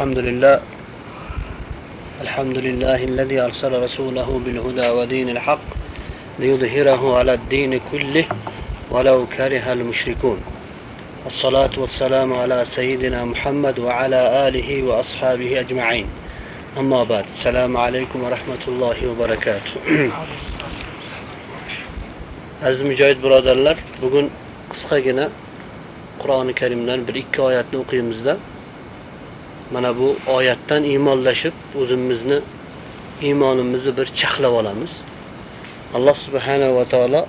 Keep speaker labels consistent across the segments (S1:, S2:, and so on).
S1: الحمد لله. الحمد لله الذي أرسل رسوله بالهدى ودين الحق ليظهره على الدين كله ولو كره المشركون. الصلاة والسلام على سيدنا محمد وعلى آله وأصحابه أجمعين. أما بعد السلام عليكم ورحمة الله وبركاته. Aziz mücahid birodarlar, bugun qisqagina Qur'oni Karimdan bir ikki oyatni o'qiyimizda mana bu oyatdan iymonlashib o'zimizni iymonimizni bir chaqlab olamiz. Alloh subhanahu va taolo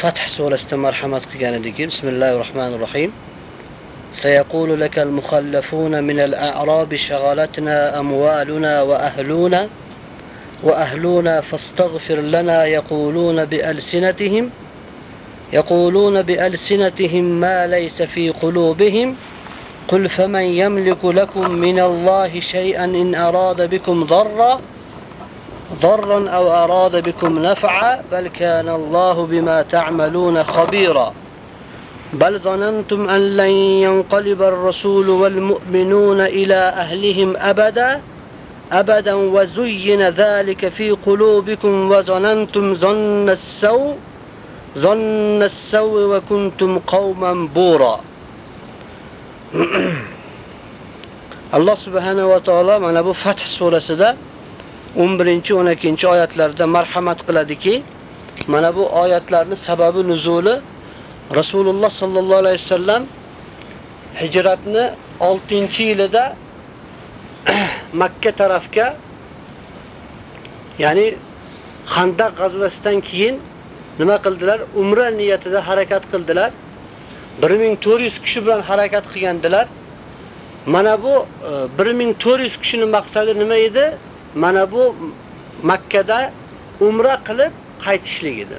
S1: Fath surasida marhamat qilgan ediki, bismillahir rohmanir rohim. سيقول لك المخلفون من الأعراب شغلتنا أموالنا وأهلنا وأهلنا فاستغفر لنا يقولون بألسنتهم يقولون بألسنتهم ما ليس في قلوبهم قل فمن يملك لكم من الله شيئا إن أراد بكم ضرا ضرا أو أراد بكم نفعا بل كان الله بما تعملون خبيرا. بل ظننتم أن لن ينقلب الرسول والمؤمنون إلى أهلهم أبدا أبدا وزين ذلك في قلوبكم وظننتم ظن السوء ظن السوء وكنتم قوما بورا. Alloh subhanahu va taolo mana bu Fath surasida 11-12 oyatlarda marhamat qiladiki, mana bu oyatlarning sababi nuzuli Rasululloh sallallohu alayhi vasallam hijratni 6-yilida Makka tarafga ya'ni Xandaq g'azvasidan keyin nima qildilar? Umra niyatida harakat qildilar. 1400 kishi bilan harakat qilgandilar. Mana bu e, 1400 kishining maqsadi nima edi? Mana bu Makka da umra qilib qaytishlik edi.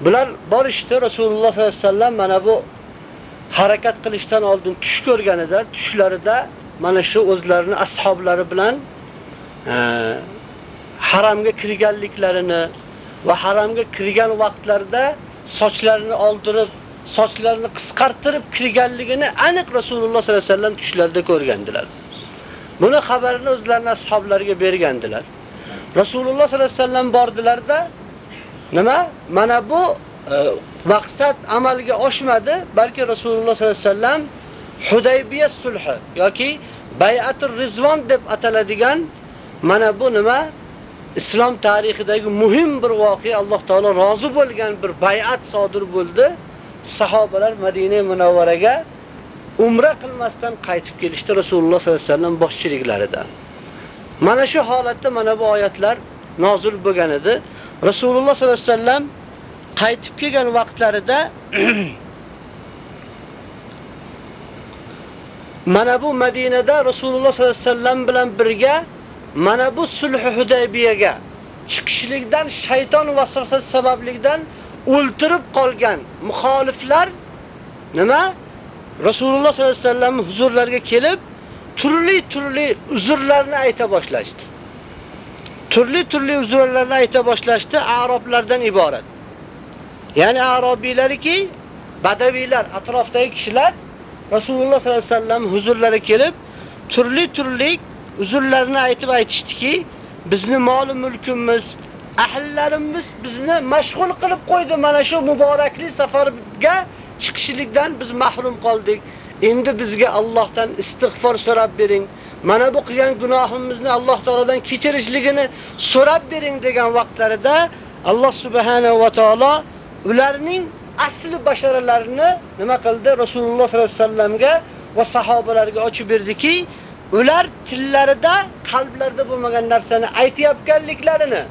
S1: Bular borishdi Rasululloh sollallohu alayhi vasallam mana bu harakat qilishdan oldin tush ko'rganida, tushlarida mana shu o'zlarini ashablari bilan e, haramga kirganliklarini va haramga kirgan vaqtlarida sochlarini oldirib, sochlarini qisqartirib kirganligini aniq Rasululloh sollallohu alayhi vasallam tushlarida ko'rgandilar. Buni xabarini o'zlarining ashablariga bergandilar. Rasululloh sollallohu alayhi vasallam bordilarda nima? Mana bu e, maqsad amalga oshmadi, balki Rasululloh sollallohu alayhi vasallam Hudaybiya sulhi yoki Bay'atul Rizvon deb ataladigan mana bu nima? islom tarixidagi muhim bir voqea Alloh taolo rozi bo'lgan bir bay'at sodir bo'ldi. Sahobalar Madina Munawvaraga umra qilmasdan qaytib kelishdi Rasululloh sollallohu alayhi vasallam boshchiliklarida. Mana shu holatda mana bu oyatlar nozil bo'lgan edi. Rasululloh sollallohu alayhi vasallam qaytib kelgan vaqtlarida mana bu Madinada Rasululloh sollallohu alayhi vasallam bilan birga mana bu sulh Hudaybiyaga chiqishlikdan shayton vasvasasi sabablikdan o'ltirib qolgan muxoliflar nima? Rasululloh sollallohu alayhi vasallam huzurlariga kelib turli-turli uzrlarni ayta boshlashdi. Turli-turli uzrlarni ayta boshlashdi arablardan iborat. Ya'ni arabiylarki, badaviylar, atrofdagi kishilar Rasululloh sollallohu alayhi vasallam huzurlariga kelib turli-turli uzrlarni aytib aytishdiki, bizni mol mulkimiz, ahllarimiz bizni mashg'ul qilib qo'ydi mana shu muborakli safarga chiqishlikdan biz mahrum qoldik. Endi bizga Allohdan istig'for so'rab bering. mana bu qilgan gunohimizni Alloh taoladan kechirishligini so'rab bering degan vaqtlarida Alloh subhanahu va taolo ularning asli basharalarini nima qildi? Rasululloh sollallohu alayhi vasallamga va sahobalarga ochib berdiki, ular tillarida, qalblarida bo'lmagan narsani aytayotganliklarini,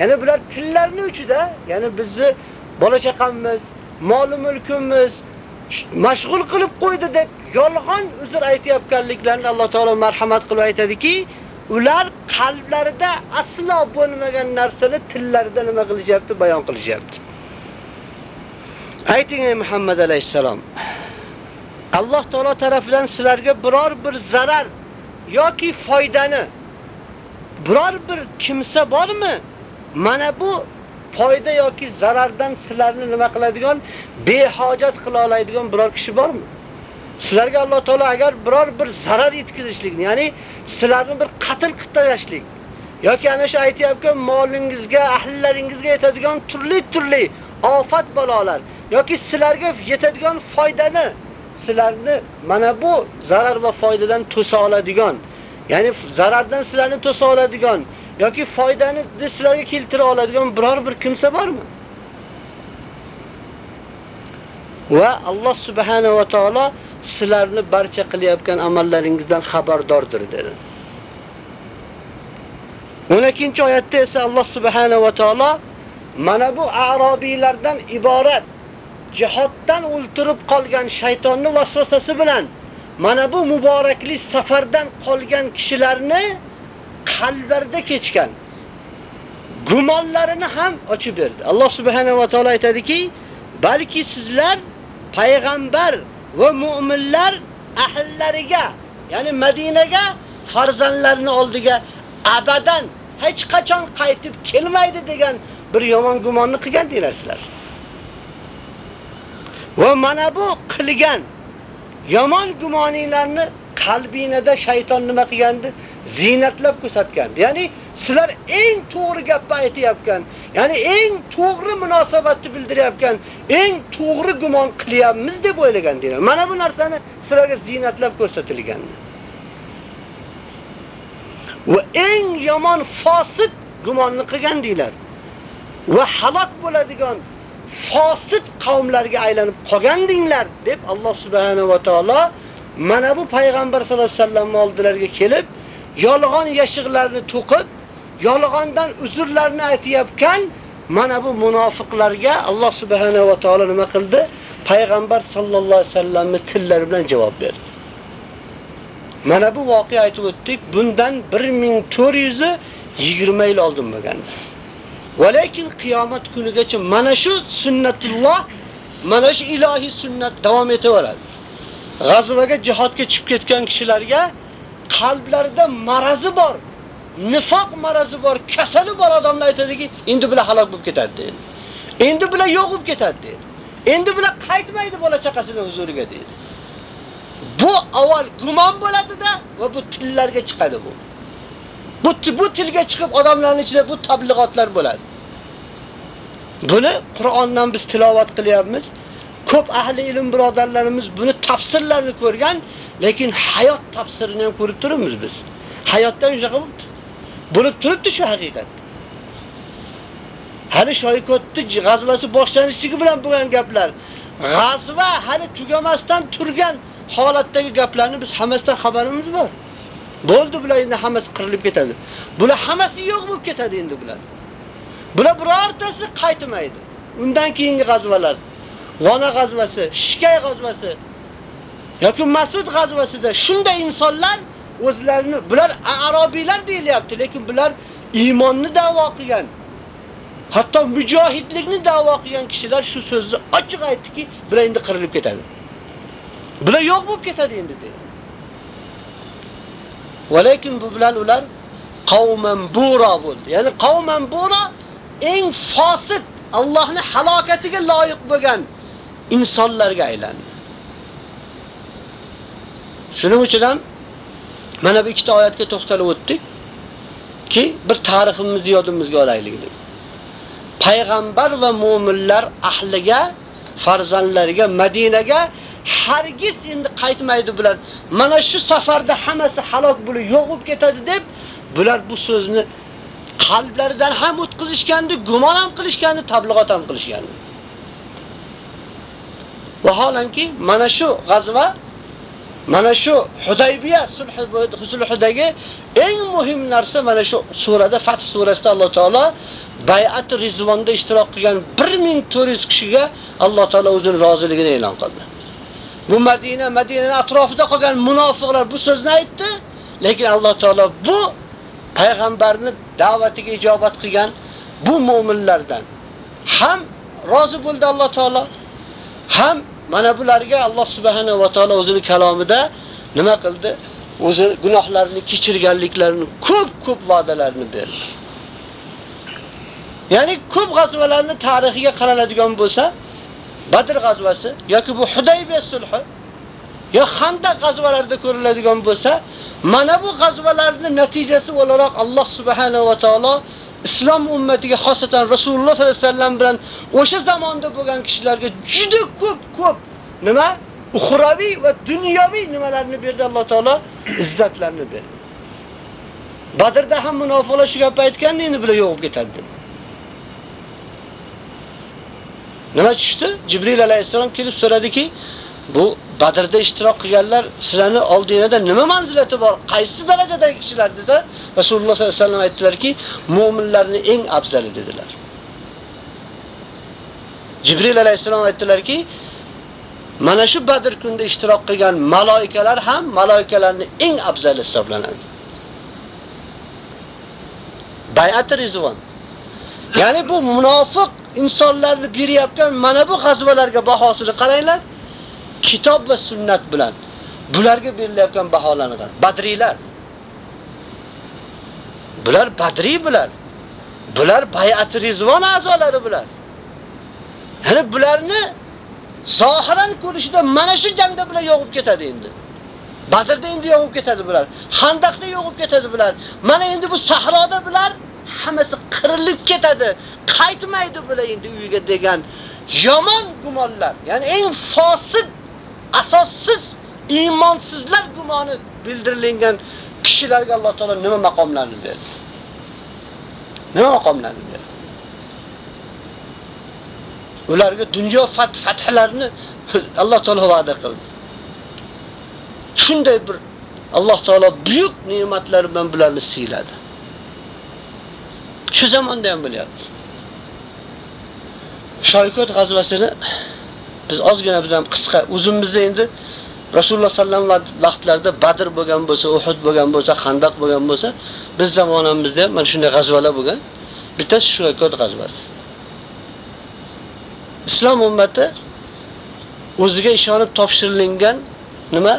S1: ya'ni bular tillarning uchida, ya'ni bizni bola chaqamiz, mol mulkimiz mashg'ul qilib qo'ydi deb yolg'on uzr aytayotganliklarini Alloh taolo marhamat qilib aytadiki, ular qalblarida aslo bo'lmagan narsani tillarida nima qilishyapti, bayon qilishyapti. Ayting ey Muhammad alayhisalom. Alloh taolo tarafidan sizlarga biror bir zarar yoki foydani biror bir kimsa bormi? Mana bu foyda yoki zarardan sizlarni nima qiladigan, behojat qila oladigan biror kishi bormi? Sizlarga Alloh taolo agar biror bir zarar yetkazishlikni, ya'ni sizlarni bir qatl qilib tashlashlik yoki ana shu aytayotgan molingizga, ahllaringizga yetadigan turli-turli ofat balolar yoki sizlarga yetadigan foydani sizlarni mana bu zarar va foydadan to'sa oladigan, ya'ni zarardan sizlarni to'sa oladigan yoki foydani sizlarga keltira oladigan biror bir kimsa bormi? Va Alloh subhanahu va taolo sizlarni barcha qilayotgan amallaringizdan xabardordir dedi. 12-oyatda esa Alloh subhanahu va taolo mana bu arobiylardan iborat jihoddan o'ltirib qolgan shaytonning vasvasasi bilan mana bu muborakli safardan qolgan kishilarni qalblarda kechgan gumonlarini ham ochib berdi. Alloh subhanahu va taolo aytadiki, balki sizlar payg'ambar va mu'minlar ahllariga, ya'ni Madinaga farzandlarini oldiga abadan hech qachon qaytib kelmaydi degan bir yomon gumonni qilgan deylarsizlar. Va mana bu qilgan yomon gumoninglarni qalbingizda shayton nima qilgandi? Ziynatlab ko'rsatgan. Ya'ni sizlar eng to'g'ri gapni aytayotgan, ya'ni eng to'g'ri munosabatni bildirayotgan, eng to'g'ri gumon qilyapmiz deb o'ylagan o'ylagandilar. Mana bu narsani sizlarga ziynatlab ko'rsatilgan. Va eng yomon fosit gumonni qilgandinglar. Va halok bo'ladigan fosit qavmlarga aylanib qolgandinglar deb Alloh subhanahu va taolo mana bu payg'ambar sollallohu alayhi vasallam oldilariga kelib, yolg'on yashiqlarni to'qib, yolg'ondan uzrlarni aytayotgan mana bu munofiqlarga Alloh subhanahu va taolo nima qildi? Payg'ambar sallallohu alayhi vasallamni tillari bilan javob berdi. Mana bu voqea aytib o'tdik. Bundan 1420 yil oldin bo'lgan. Va lekin qiyomat kunigacha mana shu sunnatulloh, mana shu ilohiy sunnat davom etaveradi. G'azvaga, jihodga chiqib ketgan kishilarga qalblarida marazi bor, nifoq marazi bor, kasali bor odamlar aytadiki, endi bular halok bo'lib ketadi dedi. Endi bular yo'q bo'lib ketadi dedi. Endi bular qaytmaydi bola chaqasining huzuriga dedi. Bu avval gumon bo'ladi-da va bu tillarga chiqadi bu. Bu bu tilga chiqib odamlarning ichida bu tablig'otlar bo'ladi. Buni Qur'ondan biz tilovat qilyapmiz. Ko'p ahli ilm birodarlarimiz buni tafsirlarini ko'rgan, lekin hayot tafsirini ham ko'rib turibmiz biz. Hayotda shunaqa bo'libdi. Bo'lib turibdi shu haqiqat. Hali Shoykotni g'azvasi boshlanishligi bilan bo'lgan gaplar. G'azva hali tugamasdan turgan holatdagi gaplarni biz hammasidan xabarimiz bor. Bo'ldi bular endi hammasi qirilib ketadi. Bular hammasi yo'q bo'lib ketadi endi bular. Bular birortasi qaytmaydi. Undan keyingi g'azvalar, G'ona g'azvasi, Shikay g'azvasi yoki Mas'ud g'azvasida shunday insonlar o'zlarini bular arabiylar deyilyapti, lekin bular iymonni da'vo qilgan, hatto mujohidlikni da'vo qilgan kishilar shu so'zni ochiq aytdiki, bular endi qirilib ketadi. Bular yo'q bo'lib ketadi endi dedi. Walakin lekin bu bilan ular qavman bura bo'ldi. Ya'ni qavman bura eng fosit, Allohning halokatiga loyiq bo'lgan insonlarga aylandi. Shuning uchun ham mana bu ikkita oyatga to'xtalib o'tdik ki bir tariximizni yodimizga olaylik deb. Payg'ambar va mu'minlar ahliga, farzandlariga, Madinaga hargiz endi qaytmaydi bular. Mana shu safarda hammasi halok bo'lib yo'qib ketadi deb bular bu so'zni qalblaridan ham o'tkazishgandi, gumon ham qilishgandi, tabliğot ham qilishgandi. Vaholanki mana shu g'azva mana shu Hudaybiya sulhidagi eng muhim narsa mana shu surada Fath surasida Alloh taolo bay'at rizvonda ishtirok qilgan 1400 kishiga Alloh taolo o'zining roziligini e'lon qildi. Bu Madina, Madinaning atrofida qolgan munofiqlar bu so'zni aytdi, lekin Alloh taolo bu payg'ambarni da'vatiga ijobat qilgan bu mu'minlardan ham rozi bo'ldi Alloh taolo, ham mana bularga Alloh subhanahu va taolo o'zining kalomida nima qildi? O'zi gunohlarini kechirganliklarini ko'p-ko'p va'dalarni berdi. Ya'ni ko'p g'azvalarning tarixiga qaraladigan bo'lsa, Badr g'azvasi yoki bu Hudaybiya sulhi yo Xandaq g'azvalarida ko'riladigan bo'lsa, mana bu g'azvalarning natijasi o'laroq Alloh subhanahu va taolo islom ummatiga xosatan Rasululloh sollallohu alayhi vasallam bilan o'sha zamonda bo'lgan kishilarga juda ko'p ko'p nima? Uxraviy va dunyoviy nimalarni berdi Alloh taolo? Izzatlarni berdi. Badrda ham munofiqlar shu gapni aytganda endi bular yo'q ketadi. Nima tushdi? Jibril alayhisalom kelib so'radiki, bu Badrda ishtirok qilganlar sizlarning oldingizda nima manzilati bor? Qaysi darajadagi kishilar desa, Rasululloh sollallohu alayhi vasallam aytdilarki, mu'minlarning eng afzali dedilar. Jibril alayhisalom aytdilarki, mana shu Badr kunida ishtirok qilgan maloikalar ham maloikalarning eng afzali hisoblanadi. Bay'at rizvon. Ya'ni bu munofiq insonlarni berayotgan mana bu g'azvalarga bahosini qaranglar. Kitob va sunnat bilan bularga berilayotgan baholarni qarang. Badriylar. Bular badriy bular. Bular bay'at rizvon a'zolari bular. Ya'ni bularni sohiran ko'rishda mana shu jangda bular yo'qib ketadi endi. Badrda endi yo'qib ketadi bular. Xandaqda yo'qib ketadi bular. Mana endi bu sahroda bular hammasi qirilib ketadi. Qaytmaydi bular endi uyiga degan yomon gumonlar, ya'ni eng fosil, asossiz iymonsizlar gumoni bildirilgan kishilarga Alloh taolo nima maqomlarni berdi? Nima maqomlarni berdi? Ularga dunyo fath fathlarini Alloh taolo va'da qildi. Shunday bir Alloh taolo buyuk ne'matlar bilan bularni siyladi. Shu zamonda ham bilyapmiz. Shoykot g'azvasini biz ozgina biz ham qisqa o'zimizda endi Rasululloh sallam vaqtlarida Badr bo'lgan bo'lsa, Uhud bo'lgan bo'lsa, Xandaq bo'lgan bo'lsa, biz zamonamizda mana shunday g'azvalar bo'lgan. Bittasi Shoykot g'azvasi. Islom ummati o'ziga ishonib topshirilgan nima?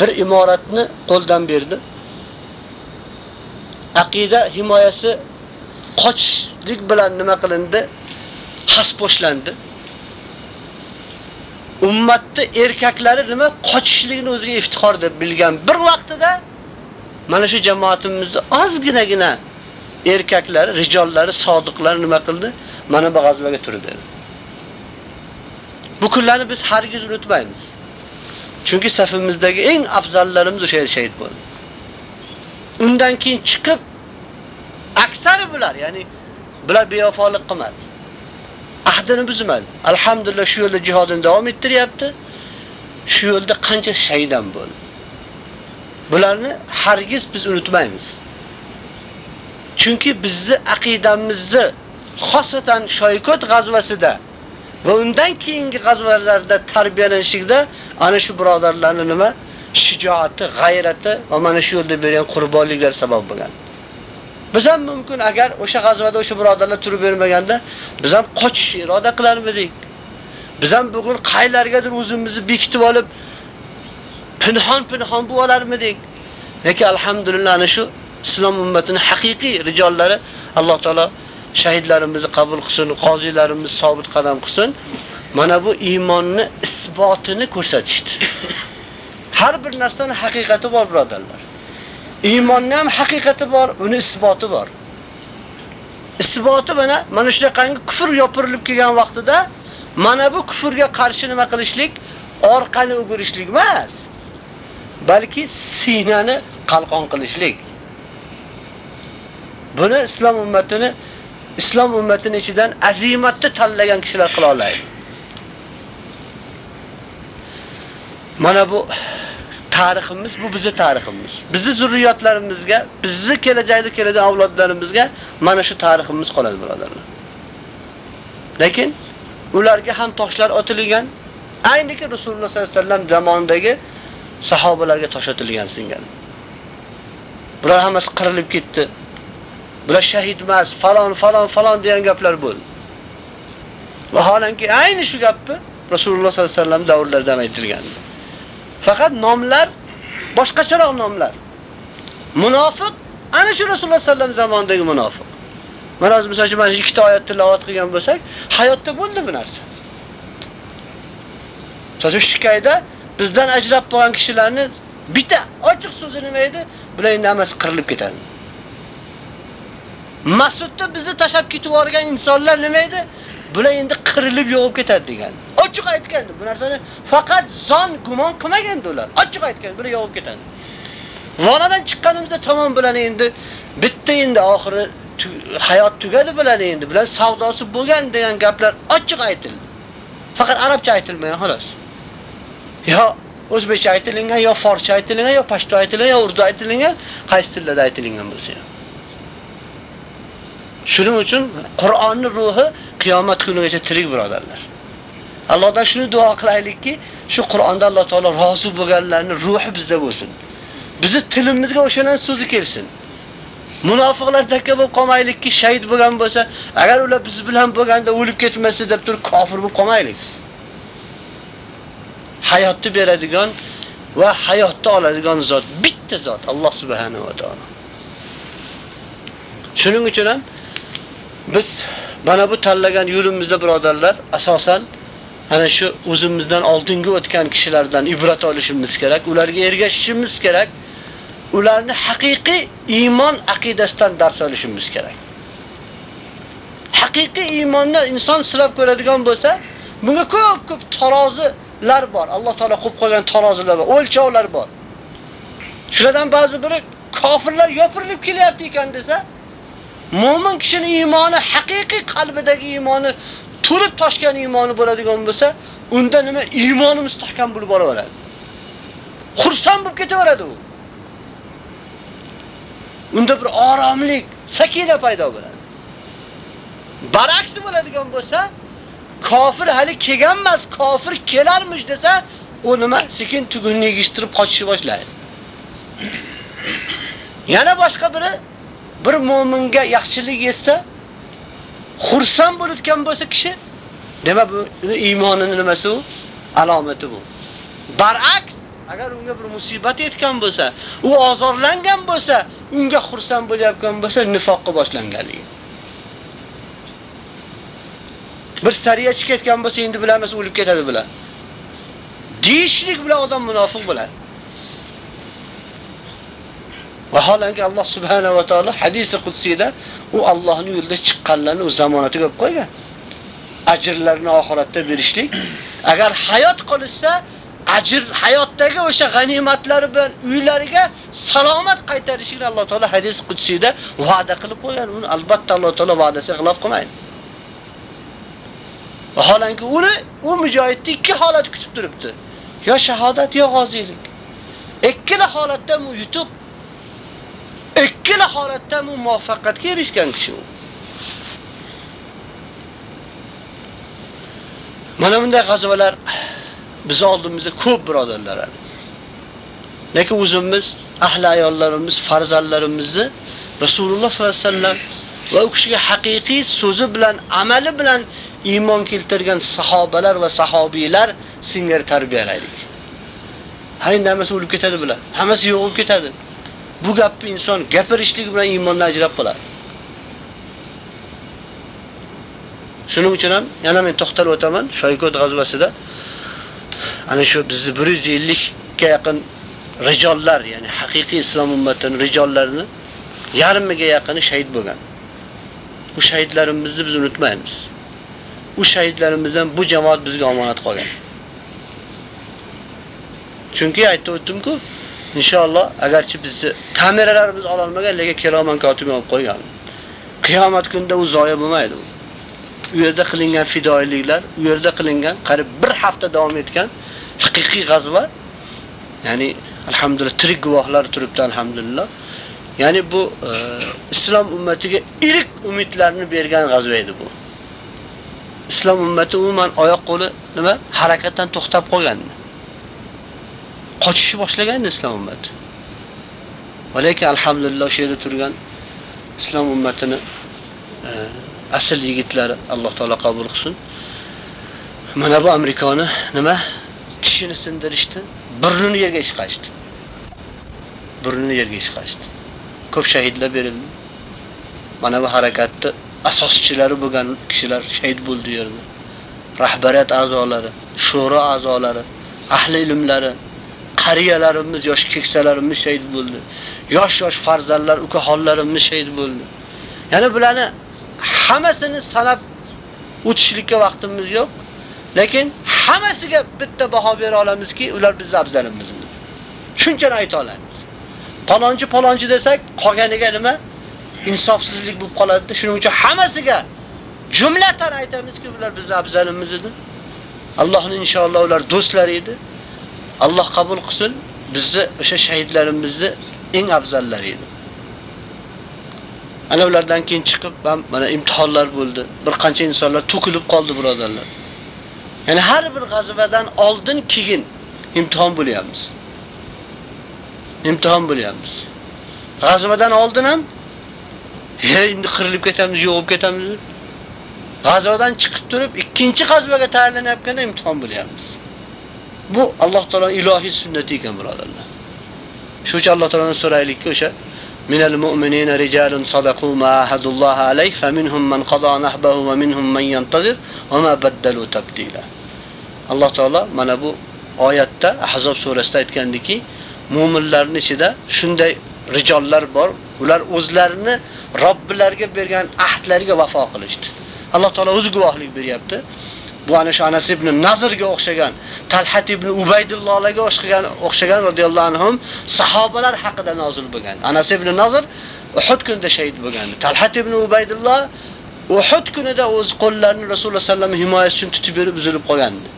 S1: Bir imoratni qo'ldan berdi. Aqida himoyasi qochishlik bilan nima qilindi? Xas boshlandi. Ummatda erkaklari nima qochishligini o'ziga iftixor deb bilgan bir vaqtida mana shu jamoatimizni ozginagina erkaklari, rijollari, sodiqlari nima qildi? Mana bu g'azvaga turdi. Bu kunlarni biz hargiz unutmaymiz. Chunki safimizdagi eng afzallarimiz o'sha yerda shahid bo'ldi. Undan keyin chiqib aksari bular, ya'ni bular bevafolik qilmadi. Ahdini buzman. Alhamdulillah shu yo'lda jihodini davom ettiryapti. Shu yo'lda qancha shahidam bo'ldi. Bularni hargiz biz unutmaymiz. Chunki bizni aqidamizni xosatan Shoykot g'azvasida va undan keyingi g'azvalarda tarbiyalanishda ana shu birodarlarning nima shijoati, g'ayrati va mana shu yo'lda bergan qurbonliklar sabab bo'lgan. Biz ham mumkin agar o'sha g'azvada o'sha birodarlar turib bermaganda biz ham qochish iroda qilarmidik. Biz ham bugun qaylargadir o'zimizni bekitib olib pinhon-pinhon bo'lib olarmidik. Lekin alhamdulillah ana shu islom ummatining haqiqiy rijollari Alloh taolo shahidlarimizni qabul qilsin, qozilarimiz sobit qadam qilsin. Mana bu iymonni isbotini ko'rsatishdi. Har bir narsaning haqiqati bor, birodarlar. Iymonni ham haqiqati bor, uni isboti bor. Isboti mana mana shunaqangi kufr yopirilib kelgan vaqtida mana bu kufrga qarshi nima qilishlik, orqani o'girishlik emas, balki sinani qalqon qilishlik. Buni islom ummatini islom ummatining ichidan azimatni tanlagan kishilar qila oladi. Mana bu tariximiz, bu bizning tariximiz. Bizi zurriyatlarimizga, bizni kelajakda keladigan avlodlarimizga mana shu tariximiz qoladi, birodarlar. Lekin ularga ham toshlar otilgan, ayniki Rasululloh sollallohu alayhi vasallam zamonidagi sahobalarga tosh otilgan singan. Bular hammasi qirilib ketdi. Bular shahid emas, falon, falon, falon degan gaplar bo'ldi. Vaholanki ayni shu gapni Rasululloh sollallohu alayhi vasallam davrlaridan aytilgan. Faqat nomlar boshqacharoq nomlar. Munofiq ana shu Rasululloh sallam zamonidagi munofiq. Mana hozir misol uchun mana ikkita oyat tilovat qilgan bo'lsak, hayotda bo'ldi bu narsa. Shu shikayda bizdan ajrab qolgan kishilarni bitta ochiq so'zi nima edi? Bular endi hammasi qirilib ketadi. Masudda bizni tashab ketib yuborgan insonlar nima edi? Bular endi qirilib yo'qib ketadi degan. Ochiq aytgandi bu narsani faqat zon gumon qilmagandi ular. Ochiq aytgan, buni yo'qib ketadi. Vonadan chiqqanimizda tamom bilan endi bitta endi oxiri hayot tugadi bilan endi bilan savdosi bo'lgan degan gaplar ochiq aytildi. Faqat arabcha aytilmagan xolos. Yo o'zbekcha aytilgan, yo forscha aytilgan, yo pashto aytilgan, yo urdu aytilgan, qaysi tillarda aytilgan bo'lsa ham. Shuning uchun Qur'onning ruhi qiyomat kunigacha tirik birodarlar. Allohdan shuni duo qilaylikki, shu Qur'onda Alloh taolo rozi bo'lganlarning ruhi bizda bo'lsin. Bizi tilimizga o'shaning so'zi kelsin. Munofiqlar takka bo'lib qolmaylikki, shahid bo'lgan bo'lsa, agar ular biz bilan bo'lganda o'lib ketmasa deb turib kofir bo'lib qolmaylik. Hayotni beradigan va hayotni oladigan zot bitta zot, Alloh subhanahu va taolo. Shuning uchun ham biz mana bu tanlagan yo'limizda birodarlar asosan ana shu o'zimizdan oldingi o'tgan kishilardan ibrat olishimiz kerak, ularga ergashishimiz kerak. Ularni haqiqiy iymon aqidasidan dars olishimiz kerak. Haqiqiy iymonni inson sinab ko'radigan bo'lsa, bunga ko'p-ko'p tarozilar bor. Alloh taolo qo'yib qo'ygan tarozilar bor, o'lchovlar bor. Shulardan ba'zi biri kofirlar yopirilib kelyapti ekan desa, mu'min kishining iymoni, haqiqiy qalbidagi iymoni turib toshgan iymoni bo'ladigan bo'lsa, unda nima iymoni mustahkam bo'lib boraveradi. Xursand bo'lib ketaveradi u. Unda bir oromlik, sakina paydo bo'ladi. Baraksi bo'ladigan bo'lsa, kofir hali kelgan emas, kofir kelarmish desa, u nima sekin tugunni yigishtirib qochishni boshlaydi. Yana boshqa biri bir mu'minga yaxshilik yetsa, xursand bo'lgan bo'lsa kishi, demak bu iymonining nimasi u? Alomati bu. Baraks, agar unga bir musibat yetgan bo'lsa, u azorlangan bo'lsa, unga xursand bo'layotgan bo'lsa, nifoqqa boshlanganligi. Bir sariya chiqib ketgan bo'lsa, endi bilamiz o'lib ketadi bular. Deyishlik bilan odam munofiq bo'ladi. Vaholanki Alloh subhanahu va taolo hadisi qudsiyda u Allohning yo'lida chiqqanlarni o'z zamonatiga olib qo'ygan. Ajrlarini oxiratda berishlik. Agar hayot qolsa, ajr hayotdagi o'sha g'animatlari bilan uylariga salomat qaytarishini Alloh taolo hadis qudsiyda va'da qilib qo'ygan. Uni albatta Alloh taolo va'dasiga xilof qilmaydi. Vaholanki uni u mujohidni ikki holat kutib turibdi. Yo shahodat, yo g'ozilik. Ikkala holatda u YouTube ikkala holatda u muvaffaqiyatga erishgan kishi u. Mana bunday g'azovalar biz oldimizda ko'p birodarlar. Lekin o'zimiz, ahli ayollarimiz, farzandlarimizni Rasululloh sollallohu alayhi vasallam va u kishiga haqiqiy so'zi bilan, amali bilan iymon keltirgan sahobalar va sahobiylar singari tarbiyalaylik. Hay namasi o'lib ketadi bular. Hammasi yo'qib ketadi. Bu gapni inson gapirishligi bilan iymondan ajrab qoladi. Shuning uchun ham yana men to'xtalib o'taman Shoykot g'azvasida ana shu bizni 150 ga yaqin rijollar, ya'ni haqiqiy islom ummatining rijollarini yarmiga yaqini shahid bo'lgan. Bu shahidlarimizni biz unutmaymiz. U shahidlarimizdan bu jamoat bizga omonat qolgan. Chunki aytib o'tdim-ku, inshaalloh agarchi bizni kameralarimiz ololmagan, lekin kiroman kotib olib qo'ygan. Qiyomat kunida u zoya bo'lmaydi. U yerda qilingan fidoiliklar, u yerda qilingan qarib bir hafta davom etgan haqiqiy g'azva, ya'ni alhamdulillah tirik guvohlar turibdi alhamdulillah. Ya'ni bu e, islom ummatiga ilk umidlarni bergan g'azva edi bu. Islom ummati umuman oyoq qo'li nima harakatdan to'xtab qolgandi. Qochishni boshlagandi islom ummati. Lekin alhamdulillah shu yerda turgan islom ummatini e, asl yigitlari Alloh taolo qabul qilsin. Mana bu Amerikani nima tishini sindirishdi, burnini yerga chiqashdi. Burnini yerga chiqashdi. Ko'p shahidlar berildi. Mana bu harakatni asoschilari bo'lgan kishilar shahid bo'ldi yerda. Rahbariyat a'zolari, shura a'zolari, ahli ilmlari, qariyalarimiz, yosh keksalarimiz shahid bo'ldi. Yosh-yosh farzandlar, ukaxonlarimiz shahid bo'ldi. Ya'ni bularni hammasini sanab o'tishlikka vaqtimiz yo'q. Lekin hammasiga bitta baho bera olamizki, ular bizning afzalimiz. Shunchani ayta olamiz. Palonchi palonchi desak, qolganiga nima? insofsizlik bo'lib qoladi. Shuning uchun hammasiga jumlatan aytamizki, ular bizning afzalimiz edi. Allohning inshaalloh ular do'stlari edi. Alloh qabul qilsin, bizni o'sha shahidlarimizni eng afzallari edi. Ana ulardan keyin chiqib, mana imtihonlar bo'ldi. Bir qancha insonlar to'kilib qoldi, birodarlar. Ya'ni har bir g'azvadan oldin keyin imtihon bo'lyapmiz. Imtihon bo'lyapmiz. G'azvadan oldin ham He, endi qirilib ketamiz, yo'qib ketamiz. G'azvadan chiqib turib, ikkinchi g'azvaga tayyorlanayotganda imtihon bo'lyapmiz. Bu Alloh taolo ilohiy sunnati ekan, birodarlar. Shu uchun Alloh taolodan so'raylikki, o'sha minal mu'minina rijalun sadaqu ma ahadullohi alayh faminhum man qada nahbahu va minhum man yantazir va ma baddalu tabdila. Alloh taolo mana bu oyatda Ahzob surasida aytgandiki, mu'minlarning ichida shunday rijollar bor, ular o'zlarini Robbilariga bergan ahdlariga vafo qilishdi. Alloh taolo o'zi guvohlik beryapti. Bu ana shu Anas ibn Nazrga o'xshagan, Talhat ibn Ubaydullohlarga o'xshagan, o'xshagan radhiyallohu anhum sahobalar haqida nozil bo'lgan. Anas ibn Nazr Uhud kunida shahid bo'lgan. Talhat ibn Ubaydulloh Uhud kunida o'z qo'llarini Rasululloh sallallohu alayhi himoyasi uchun tutib berib uzilib qolgandi.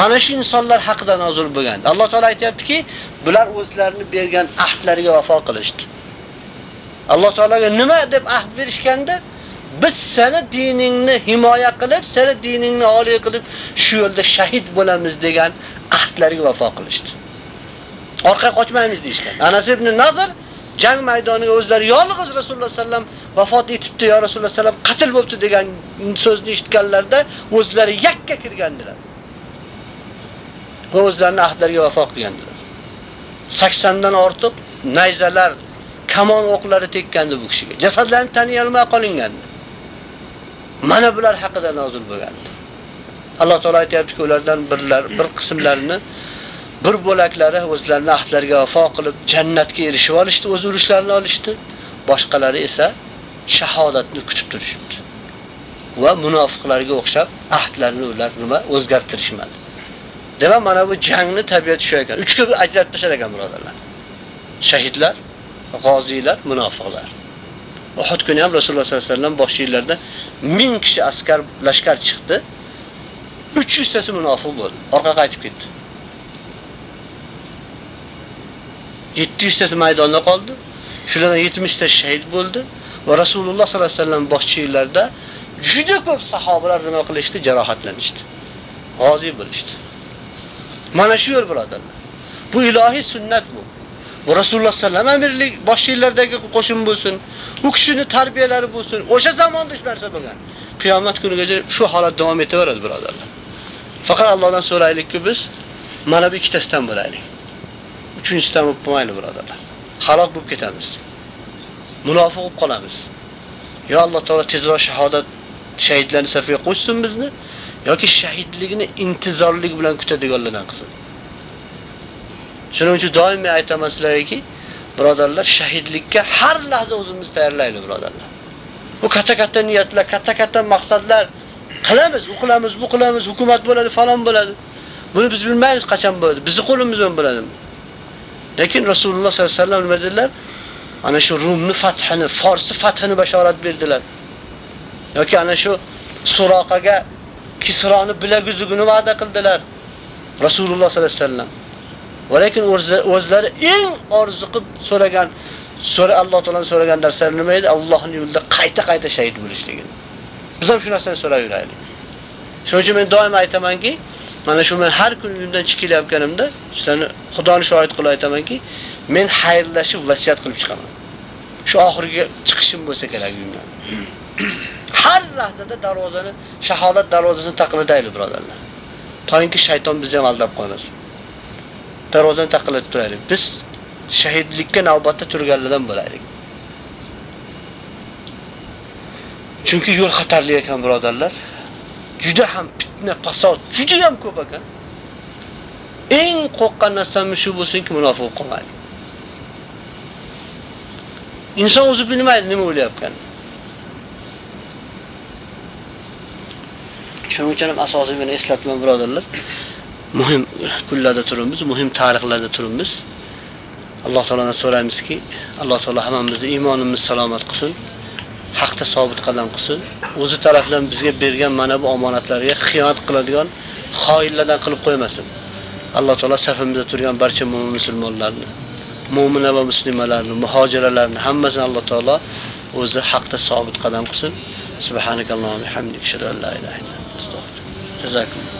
S1: Mana shu insonlar haqida nozil bo'lgan. Alloh taolo aytayaptiki, bular o'zlarini bergan ahdlariga vafo qilishdi. Alloh taolaga nima deb ahd berishganda biz seni diningni himoya qilib, seni diningni oliy qilib shu yo'lda shahid bo'lamiz degan ahdlarga vafo qilishdi. Orqa qochmaymiz deyishgan. Anas ibn Nazr jang maydoniga o'zlari yolg'iz Rasululloh sallam vafot etibdi, yo Rasululloh sallam qatl bo'libdi degan so'zni eshitganlarda o'zlari yakka kirgandilar. Va o'zlarining ahdlariga vafo qilgandilar. 80 dan ortiq nayzalar kamon o'qlari tekkandi bu kishiga. Jasadlarini taniy olmay qolingandi. Mana bular haqida nozil bo'lgan. Alloh taolo aytayaptiki, ulardan birlar, bir qismlarini bir bo'laklari o'zlarining ahdlariga vafo qilib jannatga erishib olishdi, o'z urushlarini olishdi. Boshqalari esa shahodatni kutib turishibdi. Va munofiqlarga o'xshab ahdlarini ular nima o'zgartirishmadi. Demak, mana bu jangni tabiati shu ekan. Uchga ajratib tashlar ekan, birodarlar. Shahidlar g'oziylar, munofiqlar. Uhud kuni ham Rasululloh sollallohu alayhi vasallam boshchilarida 1000 kishi askar lashkar chiqdi. 300 tasi munofiq bo'ldi. Orqa qaytib ketdi. 700 tasi maydonda qoldi. Shulardan 70 ta shahid bo'ldi va Rasululloh sollallohu alayhi vasallam boshchilarida juda ko'p sahobalar nima qilishdi? Jarohatlanishdi. G'ozi bo'lishdi. Mana shu yo'l birodarlar. Bu ilohiy sunnat bu. Bu Rasululloh sallam amirlik boshchilardagi qo'shin bo'lsin, u kishini tarbiyalari bo'lsin. O'sha zamonda shu narsa bo'lgan. Qiyomat kunigacha shu holat davom etaveradi, birodarlar. Faqat Allohdan so'raylikki biz mana bu ikkitasidan bo'laylik. Uchinchisidan bo'lib qolmaylik, birodarlar. Xaloq bo'lib ketamiz. Munofiq bo'lib qolamiz. Yo Alloh taolo tezroq shahodat shahidlarni safiga qo'shsin bizni yoki shahidligini intizorlik bilan kutadiganlardan qilsin. Shuning uchun doim aytaman sizlarga, birodarlar, shahidlikka har lahza o'zimizni tayyorlaylik, birodarlar. Bu katta-katta niyatlar, katta-katta maqsadlar qilamiz, u qilamiz, bu qilamiz, hukumat bo'ladi, falon bo'ladi. Buni biz bilmaymiz qachon bo'ladi. bizning qo'limiz bilan? Lekin Rasululloh sollallohu alayhi vasallam nima dedilar? Ana shu Rumni fathini, Forsni fathini bashorat berdilar. yoki ana shu Suroqaga Kisroni bilaguzugini va'da qildilar. Rasululloh sollallohu alayhi vasallam. Lekin o'zlari eng orziqib so'ragan so'ra Alloh taoladan so'ragan narsalar nima edi? Allohning yo'lida qayta-qayta shahid bo'lishligini. Biz ham shu narsani so'rayveraylik. Shuning uchun men doim aytamanki, mana shu men har kun uyimdan chiqilayotganimda, sizlarni Xudoni shohid qilib aytamanki, men xayrlashib vasiyat qilib chiqaman. Shu oxirgi chiqishim bo'lsa kerak uyimdan. Har lahzada darvozani, shahodat darvozasini taqillaylik, birodarlar. To'yinki shayton bizni ham aldab qo'ymasin. Darvozani taqillatib turaylik. Biz shahidlikka navbatda turganlardan bo'laylik. Chunki yo'l xatarli ekan, birodarlar. Juda ham fitna, fasod, juda ham ko'p ekan. Eng qo'rqqan narsam shu bo'lsinki, munofiq qolmaylik. Inson o'zi bilmaydi nima o'ylayotgan. Shuning uchun ham asosiy meni eslatman birodarlar. Muhim kunlarda turibmiz, muhim tarixlarda turibmiz. Alloh taoladan so'raymizki, Alloh taolo hammamizni iymonimiz salomat qilsin, haqda sobit qadam qilsin. O'zi tarafidan bizga bergan mana bu omonatlarga xiyonat qiladigan xoinlardan qilib qo'ymasin. Alloh taolo safimizda turgan barcha mu'min musulmonlarni, mu'mina va muslimalarni, muhojiralarni hammasini Alloh taolo o'zi haqda sobit qadam qilsin. Subhanakallohumma hamdik bihamdika, la ilaha illa anta, astagfirullah. Jazakumullah.